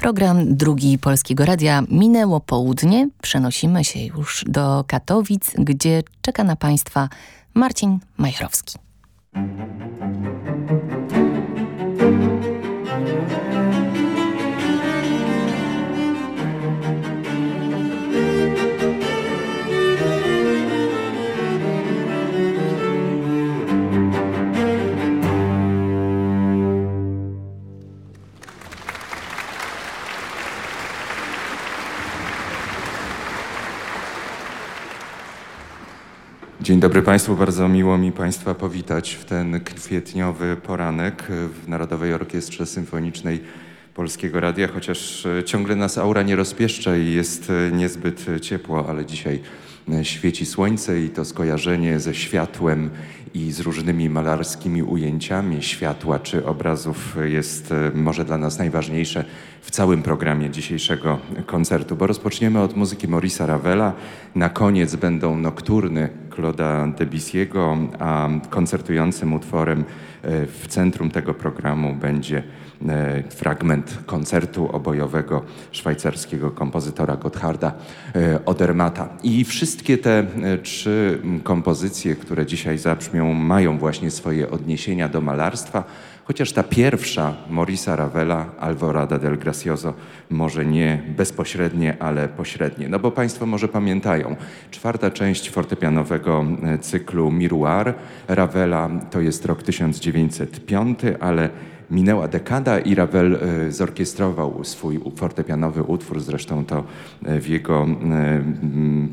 Program drugi Polskiego Radia minęło południe. Przenosimy się już do Katowic, gdzie czeka na Państwa Marcin Majchrowski. Dzień dobry Państwu, bardzo miło mi Państwa powitać w ten kwietniowy poranek w Narodowej Orkiestrze Symfonicznej Polskiego Radia, chociaż e, ciągle nas aura nie rozpieszcza i jest e, niezbyt ciepło, ale dzisiaj e, świeci słońce i to skojarzenie ze światłem i z różnymi malarskimi ujęciami. Światła czy obrazów jest może dla nas najważniejsze w całym programie dzisiejszego koncertu, bo rozpoczniemy od muzyki Maurice'a Ravela, na koniec będą nokturny Claude'a Debussy'ego, a koncertującym utworem w centrum tego programu będzie E, fragment koncertu obojowego szwajcarskiego kompozytora Gottharda e, Odermata. I wszystkie te e, trzy kompozycje, które dzisiaj zabrzmią, mają właśnie swoje odniesienia do malarstwa, chociaż ta pierwsza Morisa Ravela, Alvorada del Gracioso, może nie bezpośrednie, ale pośrednie. No bo Państwo może pamiętają, czwarta część fortepianowego cyklu Miroir Ravela to jest rok 1905, ale minęła dekada i Ravel e, zorkiestrował swój fortepianowy utwór, zresztą to e, w jego e,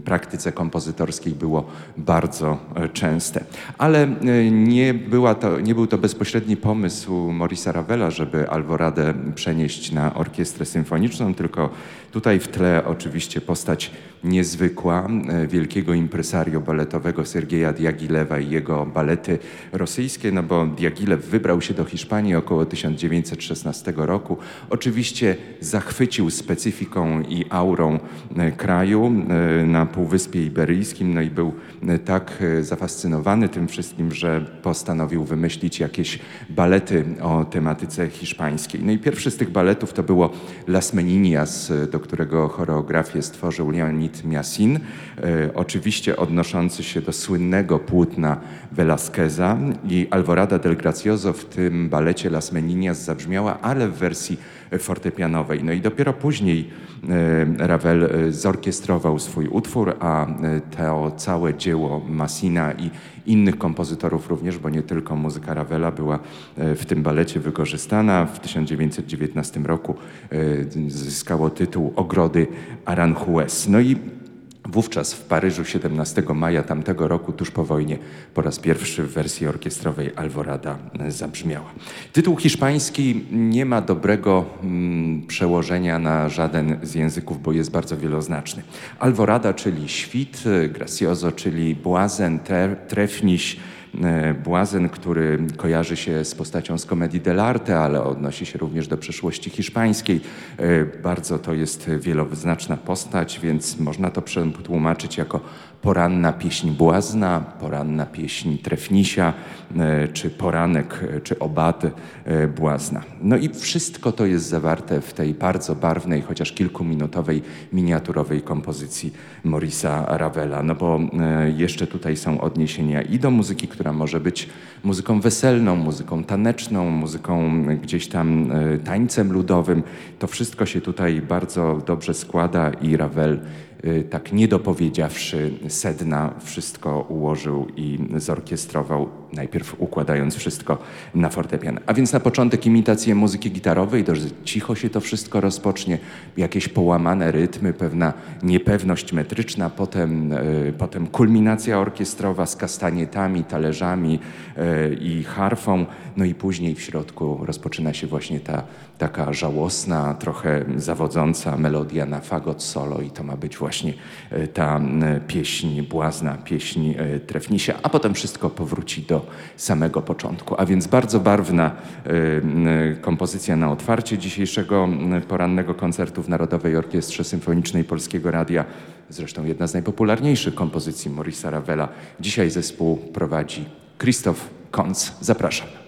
praktyce kompozytorskiej było bardzo częste. Ale nie, była to, nie był to bezpośredni pomysł Maurice'a Ravela, żeby Alvoradę przenieść na orkiestrę symfoniczną, tylko tutaj w tle oczywiście postać niezwykła wielkiego impresario baletowego Sergeja Diagilewa i jego balety rosyjskie, no bo Diagilew wybrał się do Hiszpanii około 1916 roku. Oczywiście zachwycił specyfiką i aurą e, kraju e, na Półwyspie Iberyjskim, no i był e, tak zafascynowany tym wszystkim, że postanowił wymyślić jakieś balety o tematyce hiszpańskiej. No i pierwszy z tych baletów to było Las Meninias, do którego choreografię stworzył Leonid Miasin, oczywiście odnoszący się do słynnego płótna Velázqueza i Alvorada del Gracioso w tym balecie Las Meninias zabrzmiała, ale w wersji fortepianowej. No i dopiero później e, Ravel e, zorkiestrował swój utwór, a e, to całe dzieło Massina i innych kompozytorów również, bo nie tylko muzyka Ravela była w tym balecie wykorzystana. W 1919 roku zyskało tytuł Ogrody Aranjuez. No i Wówczas w Paryżu 17 maja tamtego roku, tuż po wojnie, po raz pierwszy w wersji orkiestrowej Alvorada zabrzmiała. Tytuł hiszpański nie ma dobrego mm, przełożenia na żaden z języków, bo jest bardzo wieloznaczny. Alvorada, czyli świt, gracioso, czyli błazen, trefniś, E, błazen, który kojarzy się z postacią z komedii dell'arte, ale odnosi się również do przeszłości hiszpańskiej. E, bardzo to jest wieloznaczna postać, więc można to przetłumaczyć jako poranna pieśń błazna, poranna pieśń trefnisia, e, czy poranek, czy obad błazna. No i wszystko to jest zawarte w tej bardzo barwnej, chociaż kilkuminutowej, miniaturowej kompozycji Morisa Ravela. No bo jeszcze tutaj są odniesienia i do muzyki, która może być muzyką weselną, muzyką taneczną, muzyką gdzieś tam e, tańcem ludowym. To wszystko się tutaj bardzo dobrze składa i Ravel tak nie dopowiedziawszy sedna, wszystko ułożył i zorkiestrował, najpierw układając wszystko na fortepian. A więc na początek imitacje muzyki gitarowej, dość cicho się to wszystko rozpocznie, jakieś połamane rytmy, pewna niepewność metryczna, potem, y, potem kulminacja orkiestrowa z kastanietami, talerzami y, i harfą, no i później w środku rozpoczyna się właśnie ta taka żałosna, trochę zawodząca melodia na fagot solo i to ma być właśnie e, ta pieśń błazna, pieśń e, trefnisia, a potem wszystko powróci do samego początku. A więc bardzo barwna e, kompozycja na otwarcie dzisiejszego porannego koncertu w Narodowej Orkiestrze Symfonicznej Polskiego Radia. Zresztą jedna z najpopularniejszych kompozycji Maurice'a Ravela. Dzisiaj zespół prowadzi Krzysztof Konc. Zapraszam.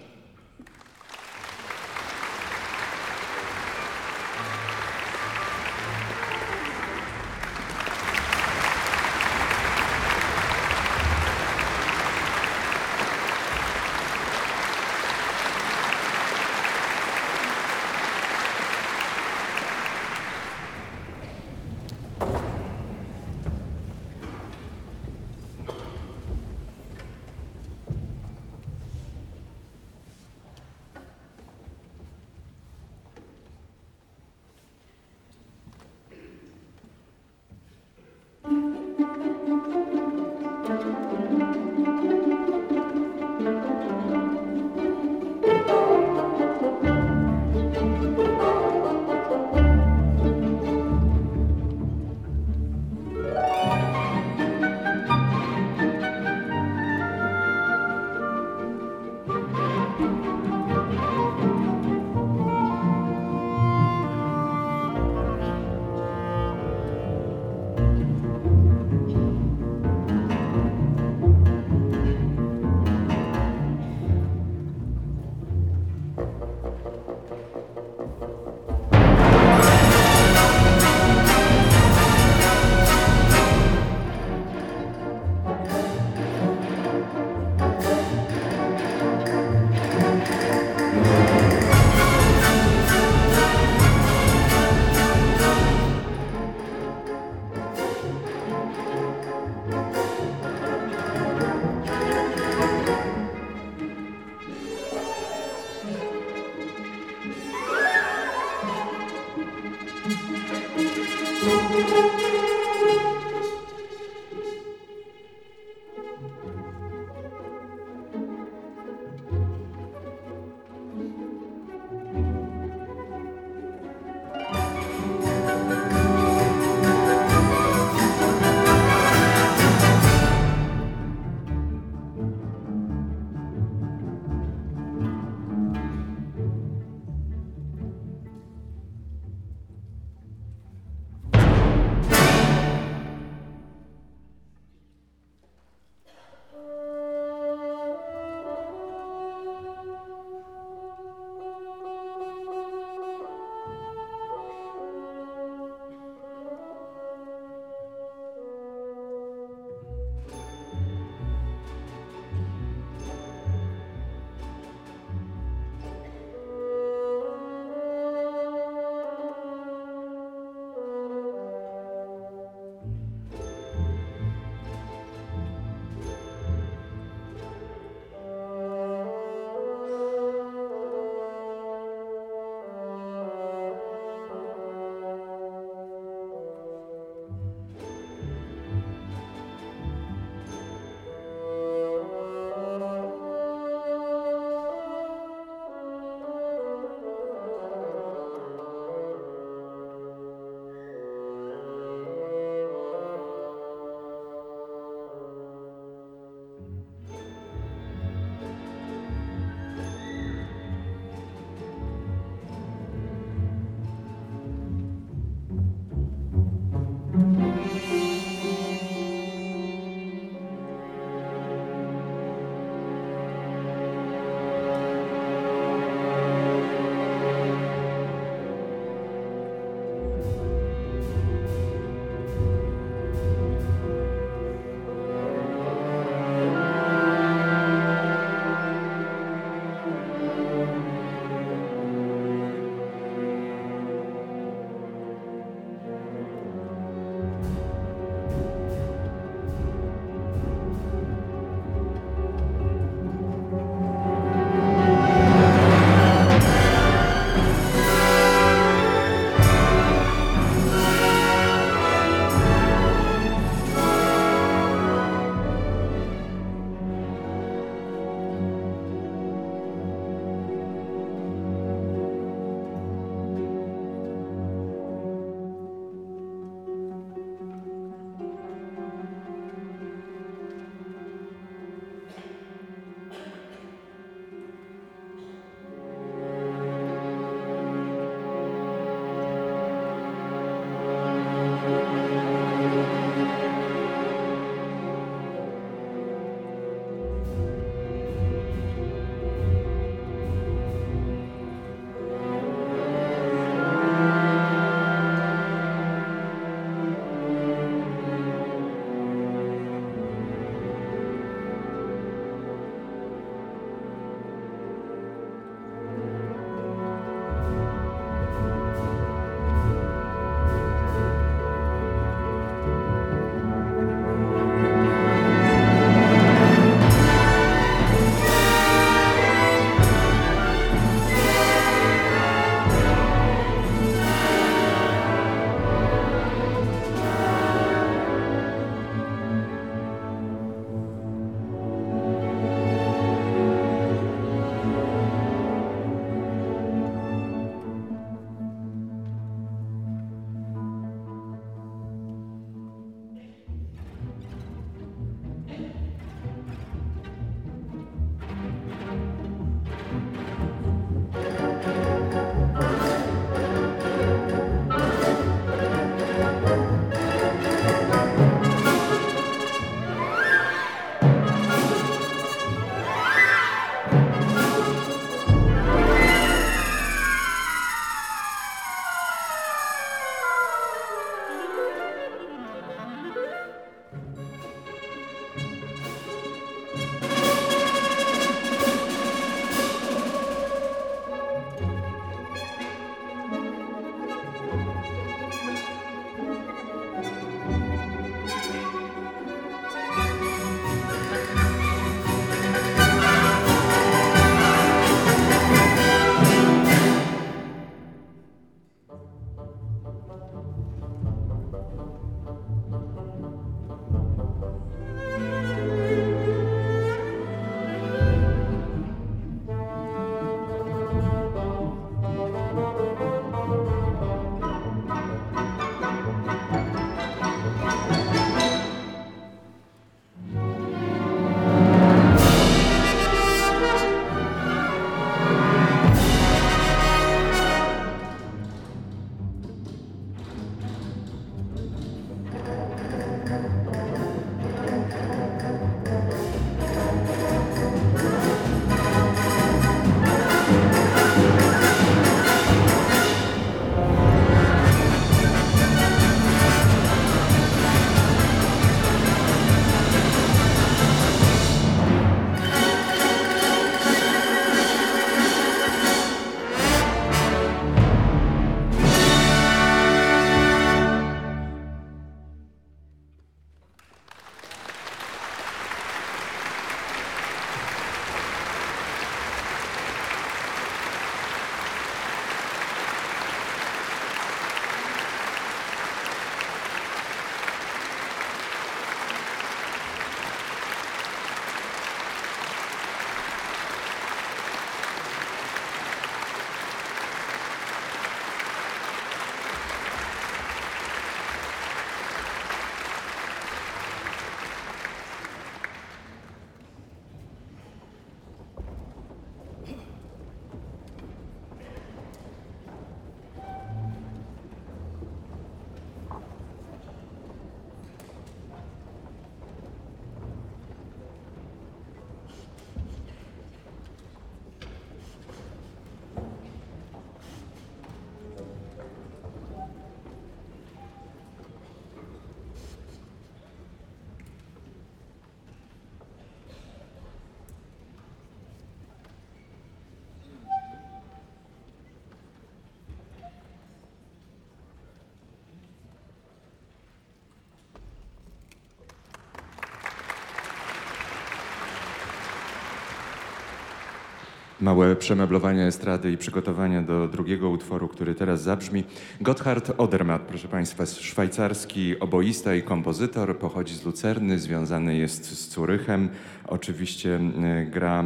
Małe przemeblowanie estrady i przygotowania do drugiego utworu, który teraz zabrzmi. Gotthard Odermatt, proszę Państwa, szwajcarski oboista i kompozytor, pochodzi z Lucerny, związany jest z Curychem. Oczywiście e, gra, e,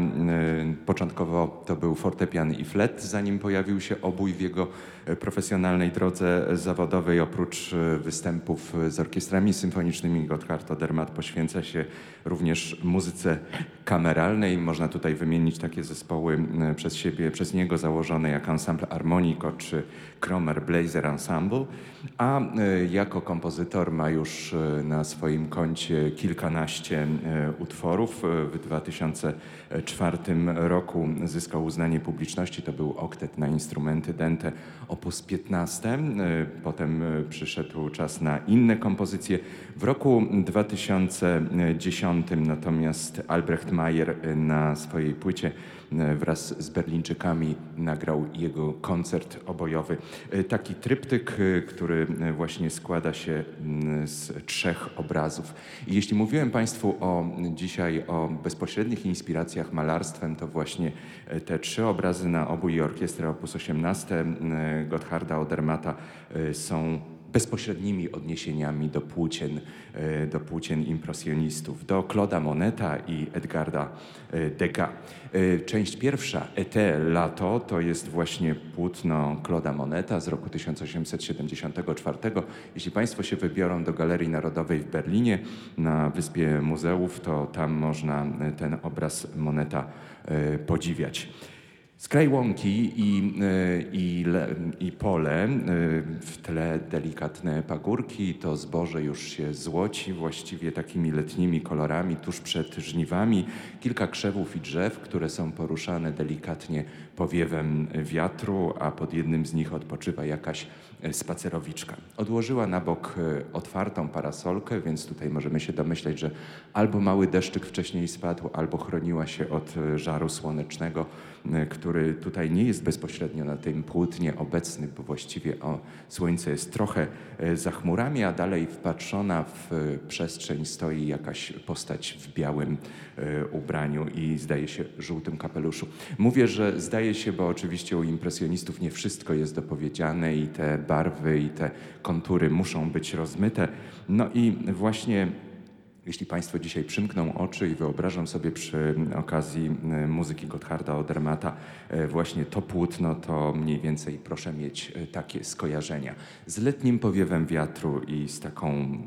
początkowo to był fortepian i flet, zanim pojawił się obój w jego e, profesjonalnej drodze zawodowej. Oprócz występów z orkiestrami symfonicznymi, Gotthard Odermatt poświęca się również muzyce kameralnej. Można tutaj wymienić takie zespoły przez siebie, przez niego założone jak Ensemble Harmonico czy Cromer Blazer Ensemble, a jako kompozytor ma już na swoim koncie kilkanaście utworów w 2004 roku zyskał uznanie publiczności. To był oktet na instrumenty dente op. 15. Potem przyszedł czas na inne kompozycje. W roku 2010 natomiast Albrecht Mayer na swojej płycie E, wraz z Berlińczykami nagrał jego koncert obojowy. E, taki tryptyk, e, który właśnie składa się mm, z trzech obrazów. I jeśli mówiłem Państwu o, dzisiaj o bezpośrednich inspiracjach malarstwem, to właśnie te trzy obrazy na obój orkiestry op. 18 Gottharda Odermata są bezpośrednimi odniesieniami do płócien, e, do płócien impresjonistów, do Claude'a Moneta i Edgarda e, Degas. E, część pierwsza, Ete Lato, to jest właśnie płótno Claude'a Moneta z roku 1874. Jeśli Państwo się wybiorą do Galerii Narodowej w Berlinie na Wyspie Muzeów, to tam można ten obraz Moneta podziwiać. Skraj łąki i, e, i, i pole, e, w tle delikatne pagórki, to zboże już się złoci właściwie takimi letnimi kolorami tuż przed żniwami. Kilka krzewów i drzew, które są poruszane delikatnie powiewem wiatru, a pod jednym z nich odpoczywa jakaś e, spacerowiczka. Odłożyła na bok otwartą parasolkę, więc tutaj możemy się domyśleć, że albo mały deszczyk wcześniej spadł, albo chroniła się od żaru słonecznego, który który tutaj nie jest bezpośrednio na tym płótnie obecny, bo właściwie o, słońce jest trochę e, za chmurami, a dalej wpatrzona w e, przestrzeń stoi jakaś postać w białym e, ubraniu i zdaje się żółtym kapeluszu. Mówię, że zdaje się, bo oczywiście u impresjonistów nie wszystko jest dopowiedziane i te barwy i te kontury muszą być rozmyte. No i właśnie jeśli Państwo dzisiaj przymkną oczy i wyobrażam sobie przy okazji e, muzyki Gottharda Odermata e, właśnie to płótno, to mniej więcej proszę mieć e, takie skojarzenia. Z letnim powiewem wiatru i z taką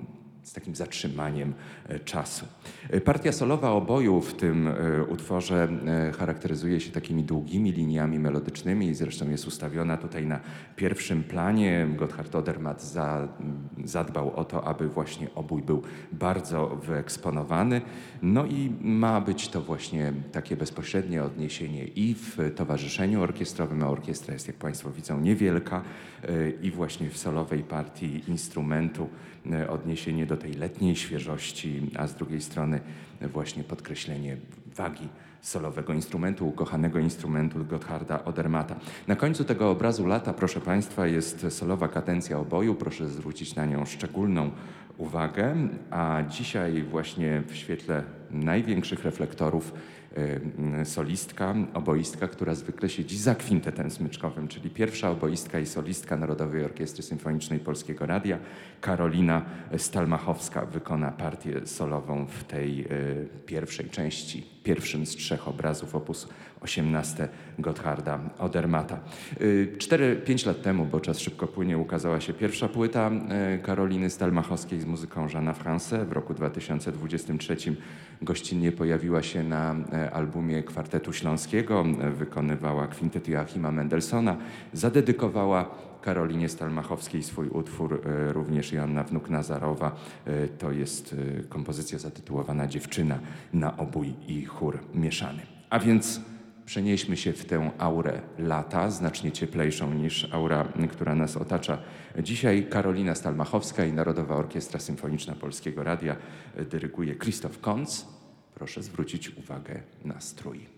z takim zatrzymaniem e, czasu. E, partia solowa oboju w tym e, utworze charakteryzuje się takimi długimi liniami melodycznymi, zresztą jest ustawiona tutaj na pierwszym planie. Gotthard Odermatt za, zadbał o to, aby właśnie obój był bardzo wyeksponowany. No i ma być to właśnie takie bezpośrednie odniesienie i w towarzyszeniu orkiestrowym, a orkiestra jest, jak Państwo widzą, niewielka, i właśnie w solowej partii instrumentu odniesienie do tej letniej świeżości, a z drugiej strony właśnie podkreślenie wagi solowego instrumentu, ukochanego instrumentu Gottharda Odermata. Na końcu tego obrazu lata, proszę Państwa, jest solowa kadencja oboju. Proszę zwrócić na nią szczególną uwagę, a dzisiaj właśnie w świetle największych reflektorów solistka, oboistka, która zwykle siedzi za kwintetem smyczkowym, czyli pierwsza oboistka i solistka Narodowej Orkiestry Symfonicznej Polskiego Radia, Karolina Stalmachowska, wykona partię solową w tej y, pierwszej części, pierwszym z trzech obrazów opus 18 Gottharda Odermata. 4-5 y, lat temu, bo czas szybko płynie, ukazała się pierwsza płyta Karoliny Stalmachowskiej z muzyką Jeana France. W roku 2023 gościnnie pojawiła się na albumie Kwartetu Śląskiego, wykonywała kwintet Joachima Mendelssohna, zadedykowała Karolinie Stalmachowskiej swój utwór, e, również Joanna Wnuk Nazarowa. E, to jest e, kompozycja zatytułowana Dziewczyna na obój i chór mieszany. A więc przenieśmy się w tę aurę lata, znacznie cieplejszą niż aura, która nas otacza. Dzisiaj Karolina Stalmachowska i Narodowa Orkiestra Symfoniczna Polskiego Radia dyryguje Krzysztof Konc. Proszę zwrócić uwagę na strój.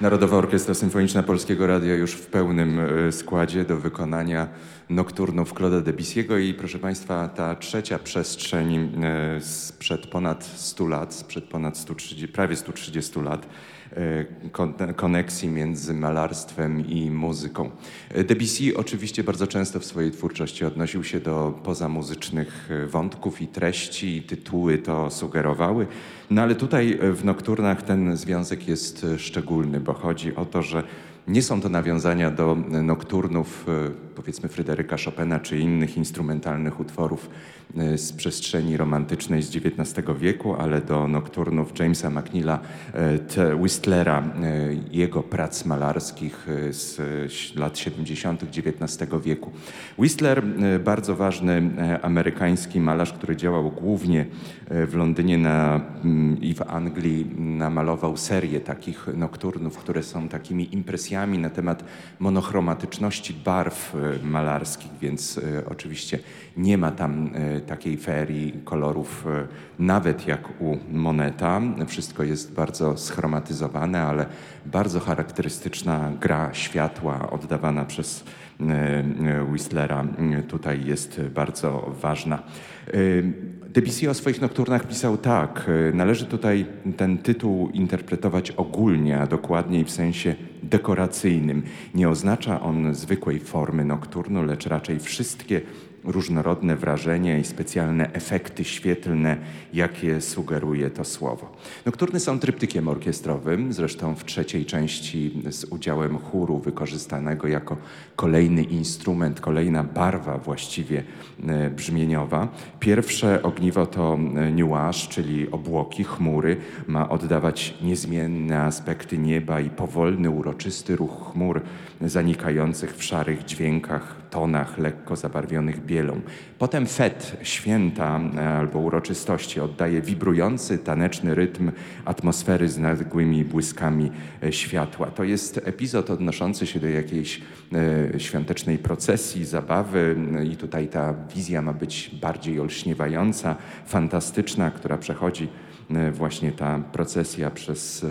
Narodowa Orkiestra Symfoniczna Polskiego Radia już w pełnym e, składzie do wykonania nokturnów Claude'a Debussy'ego i proszę Państwa, ta trzecia przestrzeń e, sprzed ponad 100 lat, sprzed ponad 130, prawie 130 lat, koneksji między malarstwem i muzyką. Debussy oczywiście bardzo często w swojej twórczości odnosił się do pozamuzycznych wątków i treści, i tytuły to sugerowały. No ale tutaj w nokturnach ten związek jest szczególny, bo chodzi o to, że nie są to nawiązania do nokturnów, e, powiedzmy Fryderyka Chopina czy innych instrumentalnych utworów e, z przestrzeni romantycznej z XIX wieku, ale do nokturnów Jamesa McNeila e, Whistlera, jego prac malarskich z lat 70. XIX wieku. Whistler, bardzo ważny amerykański malarz, który działał głównie w Londynie na, mm, i w Anglii, namalował serię takich nokturnów, które są takimi impresjami na temat monochromatyczności barw e, malarskich, więc e, oczywiście nie ma tam e, takiej ferii kolorów, nawet jak u Moneta. Wszystko jest bardzo schromatyzowane, ale bardzo charakterystyczna gra światła oddawana przez Whistlera tutaj jest bardzo ważna. Debussy o swoich nokturnach pisał tak. Należy tutaj ten tytuł interpretować ogólnie, a dokładniej w sensie dekoracyjnym. Nie oznacza on zwykłej formy nokturnu, lecz raczej wszystkie różnorodne wrażenia i specjalne efekty świetlne, jakie sugeruje to słowo. Nokturny są tryptykiem orkiestrowym, zresztą w trzeciej części z udziałem chóru wykorzystanego jako kolejny instrument, kolejna barwa właściwie e, brzmieniowa. Pierwsze ogniwo to e, nuage, czyli obłoki, chmury, ma oddawać niezmienne aspekty nieba i powolny, uroczysty ruch chmur zanikających w szarych dźwiękach, tonach lekko zabarwionych bielą. Potem fet, święta e, albo uroczystości, oddaje wibrujący, taneczny rytm atmosfery z nagłymi błyskami e, światła. To jest epizod odnoszący się do jakiejś e, świątecznej procesji, zabawy i tutaj ta wizja ma być bardziej olśniewająca, fantastyczna, która przechodzi właśnie ta procesja przez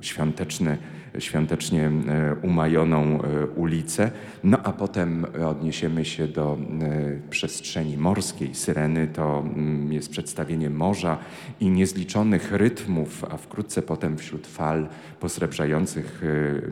świąteczny świątecznie e, umajoną e, ulicę. No a potem odniesiemy się do e, przestrzeni morskiej. Syreny to mm, jest przedstawienie morza i niezliczonych rytmów, a wkrótce potem wśród fal posrebrzających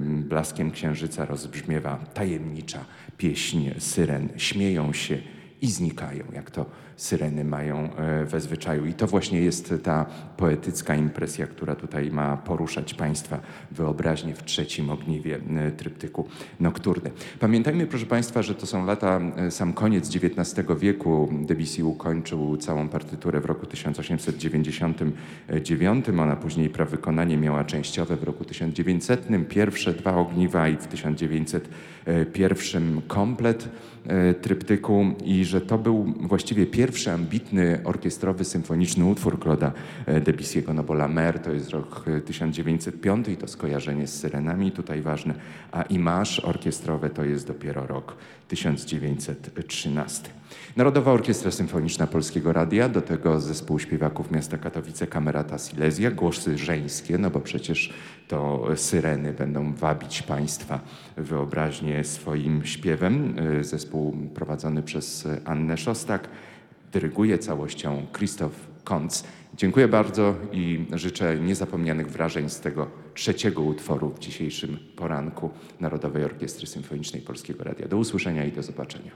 blaskiem księżyca rozbrzmiewa tajemnicza pieśń syren. Śmieją się i znikają, jak to syreny mają e, we zwyczaju. I to właśnie jest ta poetycka impresja, która tutaj ma poruszać Państwa wyobraźnię w trzecim ogniwie e, tryptyku nokturny. Pamiętajmy, proszę Państwa, że to są lata, e, sam koniec XIX wieku. Debussy ukończył całą partyturę w roku 1899. Ona później prawykonanie miała częściowe w roku 1900. Pierwsze dwa ogniwa i w 1901 komplet tryptyku i że to był właściwie pierwszy pierwszy ambitny orkiestrowy symfoniczny utwór Claude'a e, Debussy'ego, no bo La Mer to jest rok 1905 e, i to skojarzenie z syrenami tutaj ważne, a Image orkiestrowe to jest dopiero rok 1913. Narodowa Orkiestra Symfoniczna Polskiego Radia, do tego zespół śpiewaków miasta Katowice Kamerata Silesia, głosy żeńskie, no bo przecież to syreny będą wabić Państwa wyobraźnię swoim śpiewem. E, zespół prowadzony przez Annę Szostak, dyryguje całością Krzysztof Kontz. Dziękuję bardzo i życzę niezapomnianych wrażeń z tego trzeciego utworu w dzisiejszym poranku Narodowej Orkiestry Symfonicznej Polskiego Radia. Do usłyszenia i do zobaczenia.